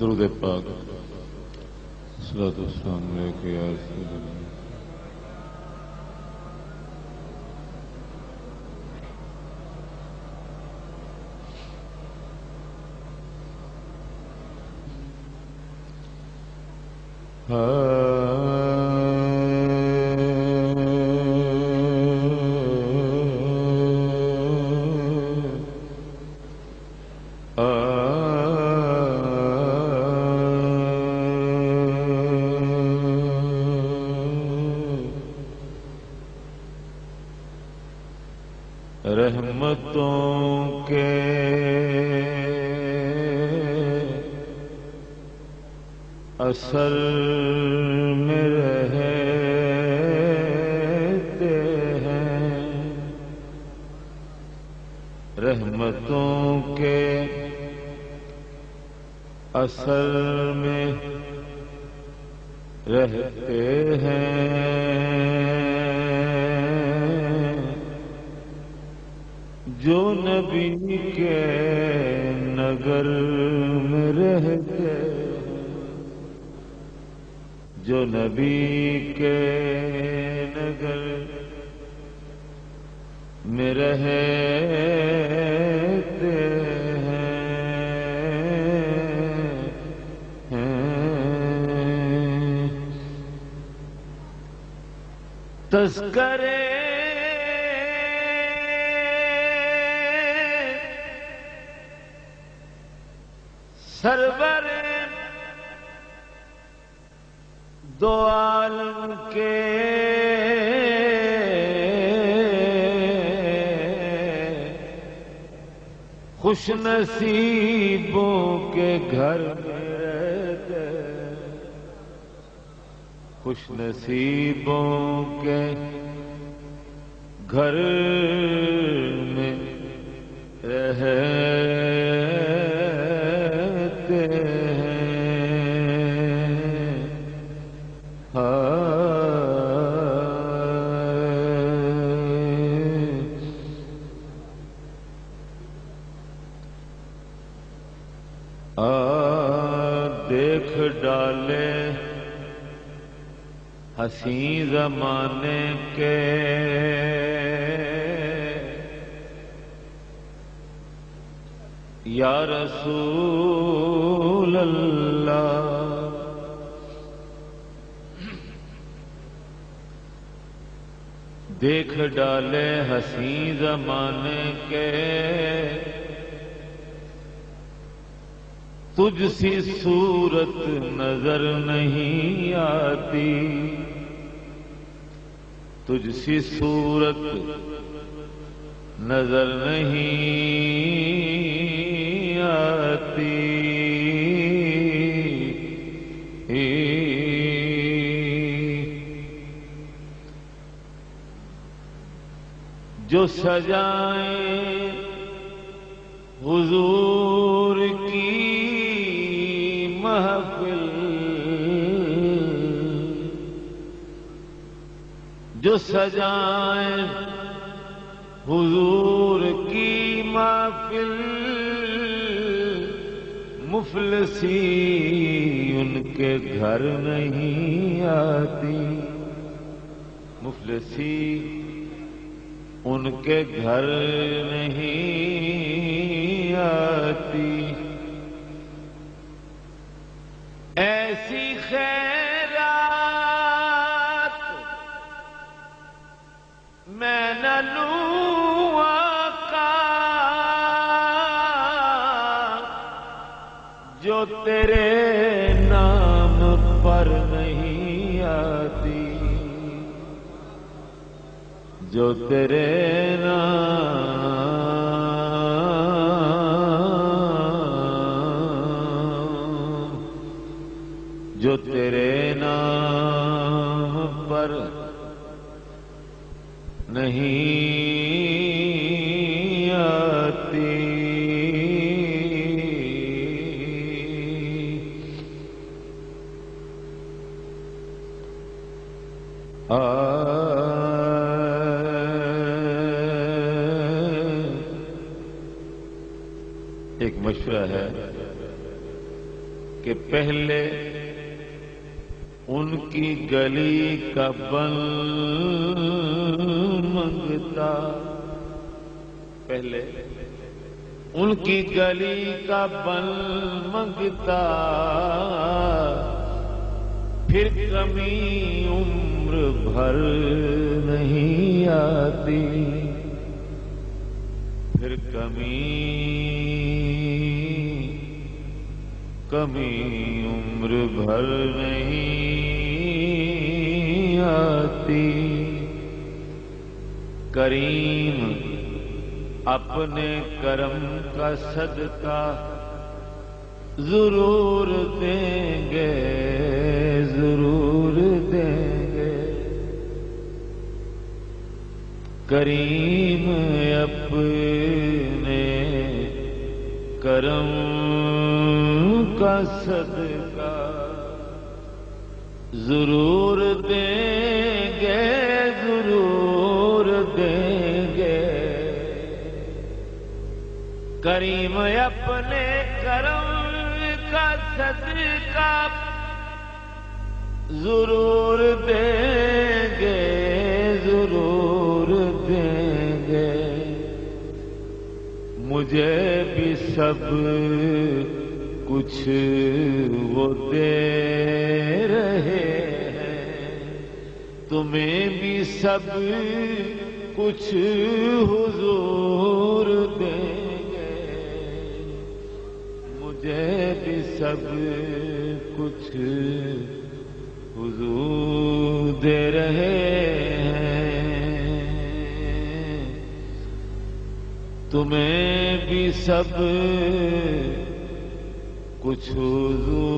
درود پاک۔ صلاة والسلام علیکہ یا رسول اللہ۔ رحمتوں کے۔ اصل میں رہتے ہیں۔ رحمتوں کے۔ اصل میں رہتے ہیں۔ جو نبی کے نگر میں رہتے جو نبی کے نگر میں رہتے ہیں۔ تذکرے سرور دو عالم کے خوش نصیبوں کے گھر میں خوش نصیبوں کے گھر میں رہ دیکھ ڈالے ہسی زمانے کے۔ یا رسول اللہ۔ دیکھ ڈالے ہسی زمانے کے۔ تجھ سی صورت نظر نہیں آتی۔ تجھ سی صورت نظر نہیں جو سجائیں حضور کی محفل جو سجائیں حضور کی محفل۔ مفلسی ان کے گھر نہیں آتی۔ مفلسی ان کے گھر نہیں آتی۔ ایسی خیرات میں نہ لوں۔ تیرے نام پر نہیں آتی۔ جو تیرے نام جو تیرے نام پر نہیں ایک مشورہ ہے کہ پہلے ان کی گلی کا بل منگتا۔ پہلے ان کی گلی کا بل منگتا۔ پھر کمی عمر بھر نہیں آتی۔ پھر کمی کمی عمر بھر نہیں آتی۔ کریم اپنے کرم کا صدقہ ضرور دیں گے، ضرور۔ کریم اپنے کرم کا صدقہ ضرور دیں گے، ضرور دیں گے۔ کریم اپنے کرم کا صدقہ ضرور مجھے بھی سب کچھ وہ دے رہے ہیں۔ تمہیں بھی سب کچھ حضور دیں گے۔ مجھے بھی سب کچھ حضور دے رہے ہیں۔ تمہیں بھی سب کچھ حضور